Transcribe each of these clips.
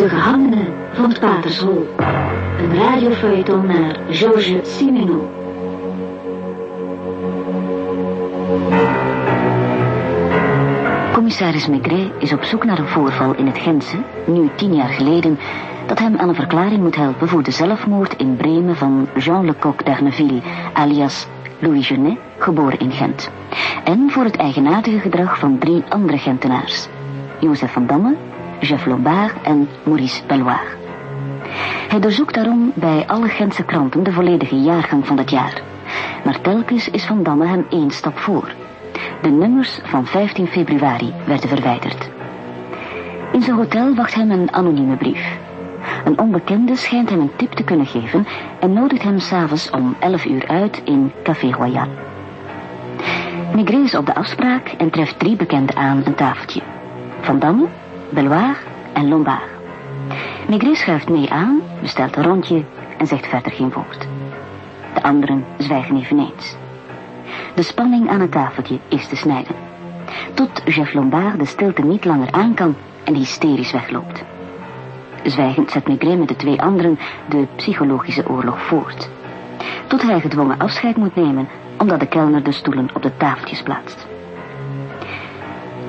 De gehangenen van het Patershol. Een radiofeuilleton naar Georges Simenon. Commissaris Maigret is op zoek naar een voorval in het Gentse, nu tien jaar geleden, dat hem aan een verklaring moet helpen voor de zelfmoord in Bremen van Jean Lecoq d'Arneville, alias Louis Genet, geboren in Gent. En voor het eigenaardige gedrag van drie andere Gentenaars. Jozef van Damme, Jeff Lombard en Maurice Belloir. Hij doorzoekt daarom bij alle Gentse kranten de volledige jaargang van dat jaar. Maar telkens is Van Damme hem één stap voor. De nummers van 15 februari werden verwijderd. In zijn hotel wacht hem een anonieme brief. Een onbekende schijnt hem een tip te kunnen geven en nodigt hem s'avonds om 11 uur uit in Café Royal. Maigret is op de afspraak en treft drie bekenden aan een tafeltje. Van Damme, Belloir en Lombard. Maigret schuift mee aan, bestelt een rondje en zegt verder geen woord. De anderen zwijgen eveneens. De spanning aan het tafeltje is te snijden. Tot Jeff Lombard de stilte niet langer aan kan en hysterisch wegloopt. Zwijgend zet Maigret met de twee anderen de psychologische oorlog voort. Tot hij gedwongen afscheid moet nemen omdat de kelner de stoelen op de tafeltjes plaatst.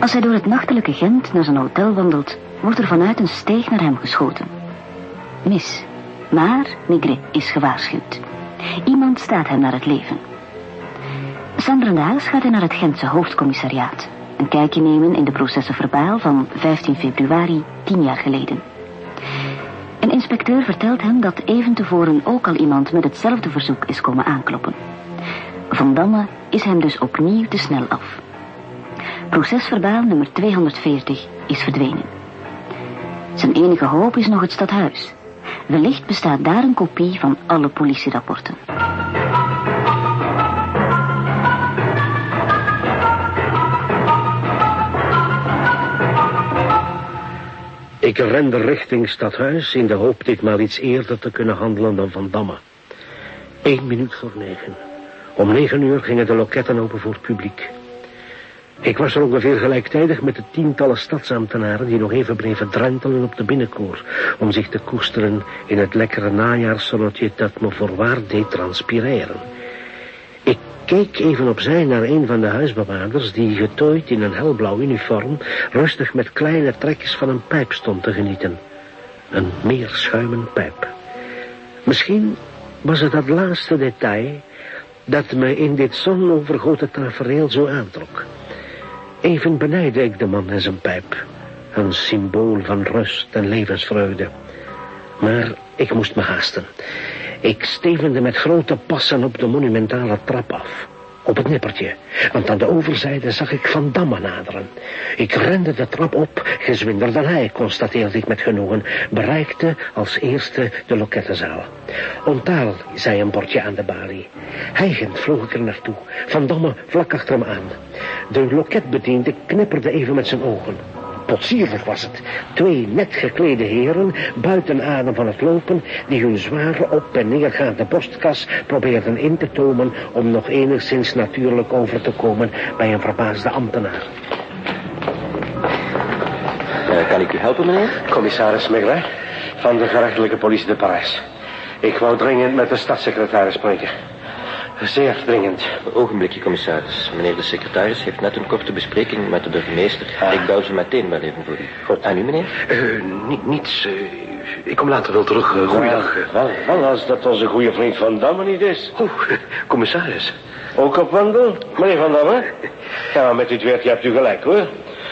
Als hij door het nachtelijke Gent naar zijn hotel wandelt, wordt er vanuit een steeg naar hem geschoten. Mis, maar Maigret is gewaarschuwd. Iemand staat hem naar het leven. Sandrandaags gaat hij naar het Gentse hoofdcommissariaat. Een kijkje nemen in de processen verbaal van 15 februari, tien jaar geleden. Een inspecteur vertelt hem dat even tevoren ook al iemand met hetzelfde verzoek is komen aankloppen. Van Damme is hem dus opnieuw te snel af. Procesverbaal nummer 240 is verdwenen. Zijn enige hoop is nog het stadhuis. Wellicht bestaat daar een kopie van alle politierapporten. Ik rende richting stadhuis in de hoop ditmaal iets eerder te kunnen handelen dan Van Damme. Eén minuut voor negen. Om negen uur gingen de loketten open voor het publiek. Ik was er ongeveer gelijktijdig met de tientallen stadsambtenaren die nog even bleven drentelen op de binnenkoor om zich te koesteren in het lekkere najaarszonnetje dat me voorwaar deed transpireren. Ik keek even opzij naar een van de huisbewaarders die getooid in een helblauw uniform rustig met kleine trekjes van een pijp stond te genieten. Een meerschuimen pijp. Misschien was het dat laatste detail dat me in dit zonovergoten tafereel zo aantrok. Even benijdde ik de man en zijn pijp. Een symbool van rust en levensvreugde. Maar ik moest me haasten. Ik stevende met grote passen op de monumentale trap af. Op het nippertje, want aan de overzijde zag ik Van Damme naderen. Ik rende de trap op, gezwinder dan hij, constateerde ik met genoegen, bereikte als eerste de lokettenzaal. Ontaal, zei een bordje aan de balie. Hijgend vloog ik er naartoe, Van Damme vlak achter hem aan. De loketbediende knipperde even met zijn ogen. Potsierig was het. Twee net geklede heren, buiten adem van het lopen, die hun zware op- en neergaande borstkas probeerden in te tomen om nog enigszins natuurlijk over te komen bij een verbaasde ambtenaar. Uh, kan ik u helpen, meneer? Commissaris Maigret van de gerechtelijke politie de Parijs. Ik wou dringend met de stadssecretaris spreken. Zeer dringend. Een ogenblikje, commissaris. Meneer de secretaris heeft net een korte bespreking met de burgemeester. Ik bel ze meteen wel even voor u. Goed. En u, meneer? Uh, niet, niets. Uh, ik kom later wel terug. Uh, goeiedag. Wel, wel, als dat onze goede vriend Van Damme niet is. Oh, commissaris. Ook op wandel, meneer Van Damme? Ja, maar met dit werkje hebt u gelijk, hoor.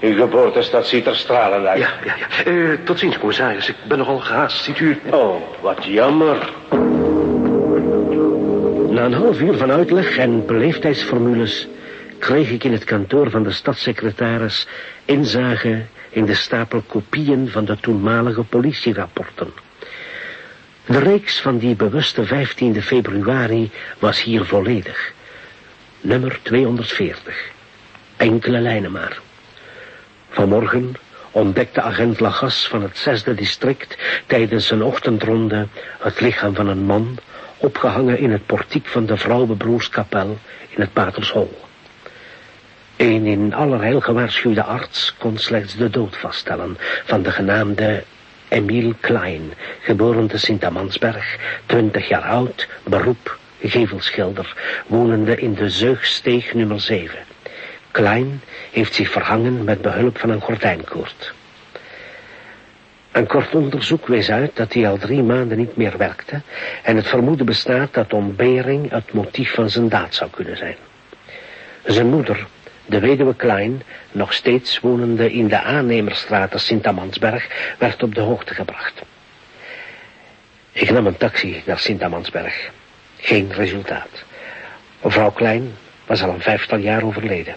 Uw geboortestad ziet er stralend uit. Ja, ja, ja. Tot ziens, commissaris. Ik ben nogal gehaast, ziet u. Oh, wat jammer. Na een half uur van uitleg en beleefdheidsformules kreeg ik in het kantoor van de stadssecretaris inzage in de stapel kopieën van de toenmalige politierapporten. De reeks van die bewuste 15 februari was hier volledig. Nummer 240. Enkele lijnen maar. Vanmorgen ontdekte agent Lagas van het zesde district tijdens een ochtendronde het lichaam van een man opgehangen in het portiek van de vrouwenbroerskapel in het Patershol. Een in allerheil gewaarschuwde arts kon slechts de dood vaststellen van de genaamde Emile Klein, geboren te Sint-Amansberg, 20 jaar oud, beroep, gevelschilder, wonende in de Zeugsteeg nummer 7. Klein heeft zich verhangen met behulp van een gordijnkoord. Een kort onderzoek wees uit dat hij al drie maanden niet meer werkte en het vermoeden bestaat dat ontbering het motief van zijn daad zou kunnen zijn. Zijn moeder, de weduwe Klein, nog steeds wonende in de aannemerstraat Sint-Amansberg, werd op de hoogte gebracht. Ik nam een taxi naar Sint-Amansberg. Geen resultaat. Mevrouw Klein was al een vijftal jaar overleden.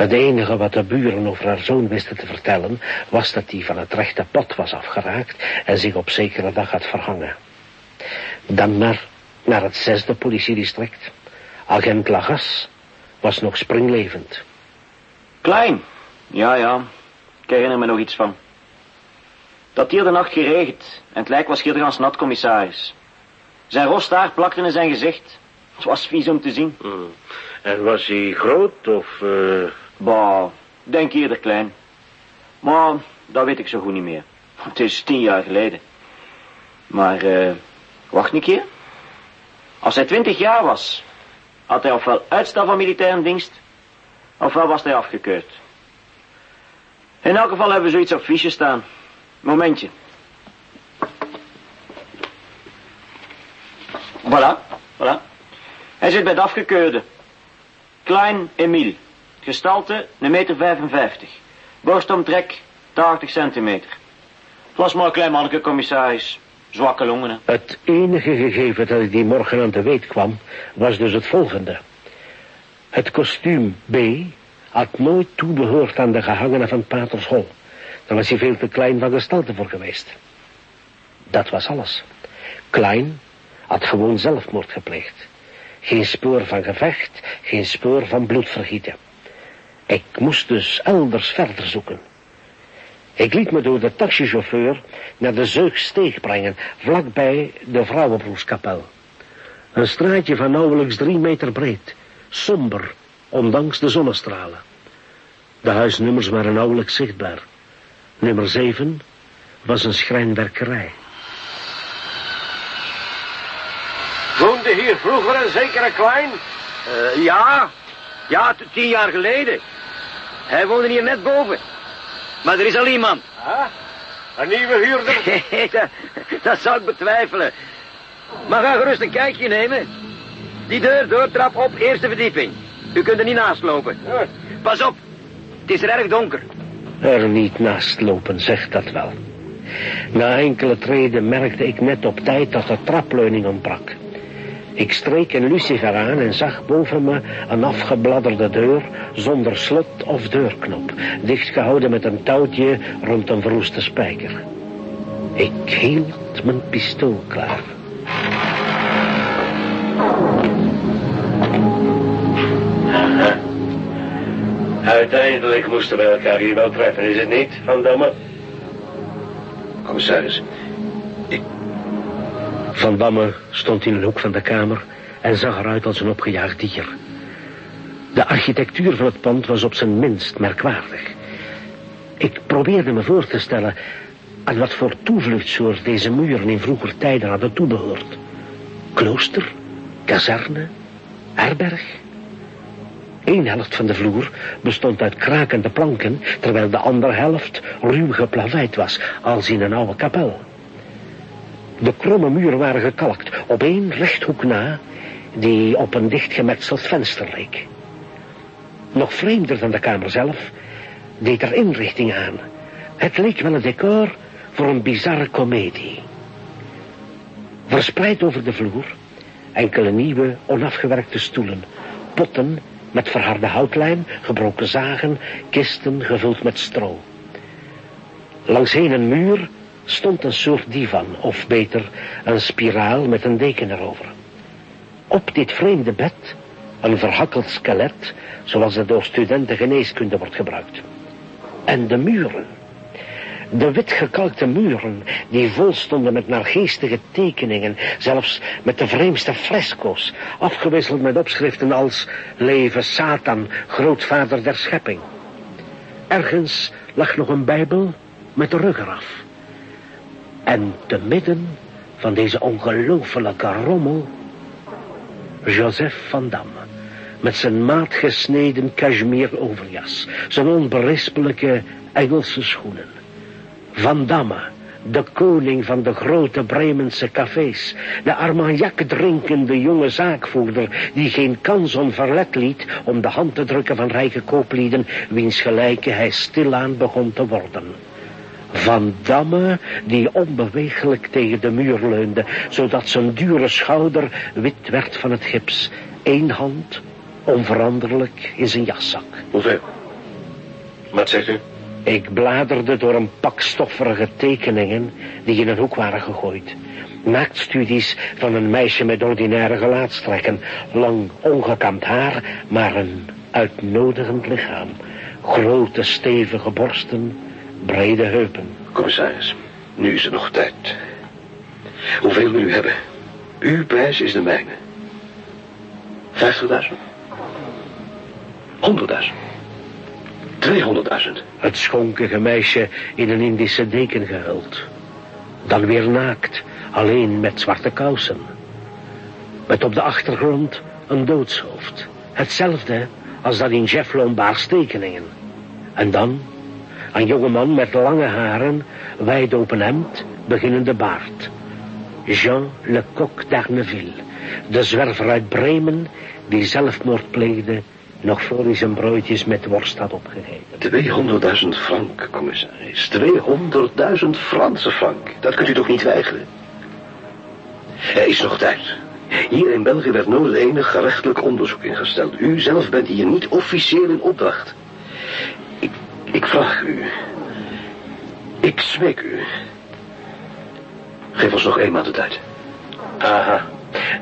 Het enige wat de buren over haar zoon wisten te vertellen... was dat hij van het rechte pad was afgeraakt... en zich op zekere dag had verhangen. Dan naar, naar het zesde politiedistrict. Agent Lagas was nog springlevend. Klein. Ja, ja. Ik herinner me nog iets van. Dat hier de nacht geregend en het lijk was schitterend nat, commissaris. Zijn rostaar plakte in zijn gezicht. Het was vies om te zien. Hmm. En was hij groot of... Uh... Bah, denk eerder klein. Maar dat weet ik zo goed niet meer. Het is tien jaar geleden. Maar, uh, wacht een keer. Als hij twintig jaar was, had hij ofwel uitstel van militaire dienst, ofwel was hij afgekeurd. In elk geval hebben we zoiets op fiche staan. Momentje. Voilà, voilà. Hij zit bij de afgekeurde. Klein Emile. Gestalte 1,55 meter. 55. Borstomtrek 80 centimeter. Was maar een klein manneke, commissaris. Zwakke longen. Het enige gegeven dat ik die morgen aan te weet kwam, was dus het volgende. Het kostuum B had nooit toebehoord aan de gehangenen van Patershol. Daar was hij veel te klein van gestalte voor geweest. Dat was alles. Klein had gewoon zelfmoord gepleegd. Geen spoor van gevecht, geen spoor van bloedvergieten. Ik moest dus elders verder zoeken. Ik liet me door de taxichauffeur naar de Zeugsteeg brengen, vlakbij de Vrouwenbroerskapel. Een straatje van nauwelijks drie meter breed, somber, ondanks de zonnestralen. De huisnummers waren nauwelijks zichtbaar. Nummer zeven was een schrijnwerkerij. Woonde hier vroeger een zekere klein? Uh, ja, ja, tien jaar geleden. Hij woonde hier net boven. Maar er is al iemand. Ah, een nieuwe huurder? dat, dat zou ik betwijfelen. Maar ga gerust een kijkje nemen. Die deur doortrap op eerste verdieping. U kunt er niet naast lopen. Pas op, het is er erg donker. Er niet naast lopen, zegt dat wel. Na enkele treden merkte ik net op tijd dat de trapleuning ontbrak. Ik streek een lucifer aan en zag boven me een afgebladderde deur zonder slot of deurknop, dichtgehouden met een touwtje rond een verroeste spijker. Ik hield mijn pistool klaar. Uiteindelijk moesten we elkaar hier wel treffen, is het niet, Van Damme? Commissaris, van Damme stond in een hoek van de kamer en zag eruit als een opgejaagd dier. De architectuur van het pand was op zijn minst merkwaardig. Ik probeerde me voor te stellen aan wat voor toevluchtsoort deze muren in vroeger tijden hadden toebehoord. Klooster, kazerne, herberg. Eén helft van de vloer bestond uit krakende planken, terwijl de andere helft ruw geplaveid was, als in een oude kapel. De kromme muren waren gekalkt, op één rechthoek na, die op een dichtgemetseld venster leek. Nog vreemder dan de kamer zelf, deed er inrichting aan. Het leek wel een decor voor een bizarre komedie. Verspreid over de vloer, enkele nieuwe, onafgewerkte stoelen, potten met verharde houtlijm, gebroken zagen, kisten gevuld met stro. Langsheen een muur stond een soort divan, of beter een spiraal met een deken erover. Op dit vreemde bed een verhakkeld skelet, zoals het door studenten geneeskunde wordt gebruikt. En de muren. De witgekalkte muren, die vol stonden met naargeestige tekeningen, zelfs met de vreemdste fresco's, afgewisseld met opschriften als Leven Satan, grootvader der schepping. Ergens lag nog een bijbel met de rug eraf. En te midden van deze ongelofelijke rommel... Joseph van Damme. Met zijn maatgesneden cashmere overjas. Zijn onberispelijke Engelse schoenen. Van Damme de koning van de grote Bremense cafés, de armagnac drinkende jonge zaakvoerder, die geen kans onverlet liet om de hand te drukken van rijke kooplieden, wiens gelijke hij stilaan begon te worden. Van Damme, die onbewegelijk tegen de muur leunde, zodat zijn dure schouder wit werd van het gips. Eén hand, onveranderlijk, in zijn jaszak. Hoeveel? Wat zegt u? Ik bladerde door een pak stofferige tekeningen die in een hoek waren gegooid. Naaktstudies van een meisje met ordinaire gelaatstrekken, lang ongekamd haar, maar een uitnodigend lichaam. Grote stevige borsten, brede heupen. Commissaris, nu is er nog tijd. Hoeveel wil u hebben? Uw prijs is de mijne. Vijftigduizend? Honderdduizend? 200.000. Het schonkige meisje in een Indische deken gehuld. Dan weer naakt, alleen met zwarte kousen. Met op de achtergrond een doodshoofd. Hetzelfde als dat in Jeff Lombard's tekeningen. En dan een jongeman met lange haren, wijd open hemd, beginnende baard. Jean Lecoq d'Arneville, de zwerver uit Bremen die zelfmoord pleegde nog voor hij zijn broodjes met worst had opgegeten. 200.000 frank, commissaris. 200.000 Franse frank. Dat kunt u toch niet weigeren? Er is nog tijd. Hier in België werd nooit enig gerechtelijk onderzoek ingesteld. U zelf bent hier niet officieel in opdracht. Ik, vraag u. Ik smeek u. Geef ons nog eenmaal de tijd. Aha.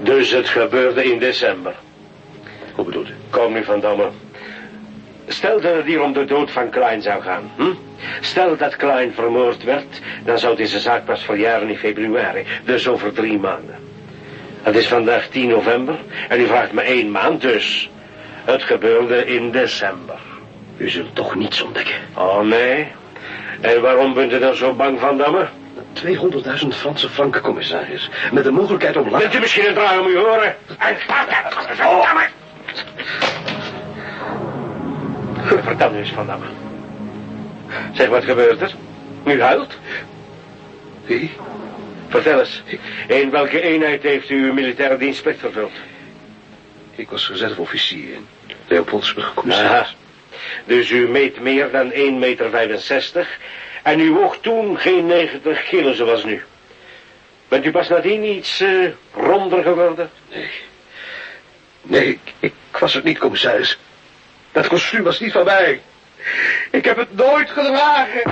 Dus het gebeurde in december. Hoe bedoelt u? Kom nu van Damme. Stel dat het hier om de dood van Klein zou gaan. Hm? Stel dat Klein vermoord werd, dan zou deze zaak pas verjaren in februari. Dus over drie maanden. Het is vandaag 10 november en u vraagt me één maand, dus het gebeurde in december. U zult toch niets ontdekken. Oh nee? En waarom bent u dan zo bang van Damme? 200.000 Franse franken, commissaris. Met de mogelijkheid om later... Bent u misschien een draai om uw oren? Oh. Vertel nu eens van Damme. Zeg, wat gebeurt er? U huilt? Wie? Vertel eens. In welke eenheid heeft u uw militaire dienstplicht vervuld? Ik was reserveofficier in Leopoldsburg, commissaris. Dus u meet meer dan 1,65 meter en u woog toen geen 90 kilo zoals nu. Bent u pas nadien iets uh, ronder geworden? Nee. Nee, ik, ik was het niet, commissaris. Dat kostuum was niet van mij. Ik heb het nooit gedragen.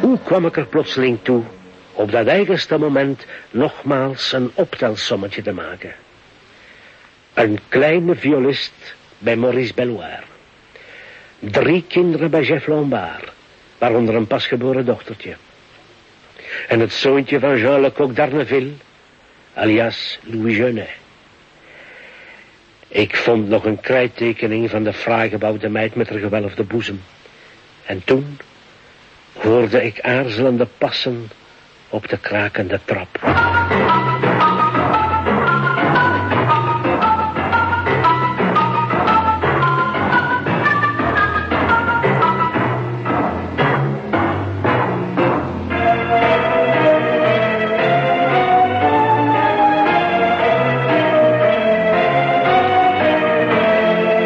Hoe kwam ik er plotseling toe op dat eigenste moment nogmaals een optelsommetje te maken? Een kleine violist bij Maurice Belloir. Drie kinderen bij Jeff Lombard, waaronder een pasgeboren dochtertje. En het zoontje van Jean Lecoq d'Arneville, alias Louis Genet. Ik vond nog een krijttekening van de fraaigebouwde meid met haar gewelfde boezem. En toen hoorde ik aarzelende passen op de krakende trap.